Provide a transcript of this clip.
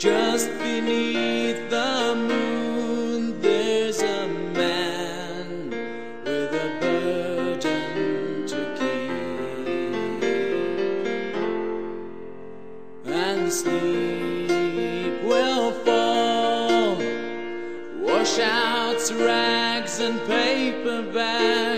just beneath the moon, there's a man with a burden to keep, and sleep will fall, wash out rags, and paper bags.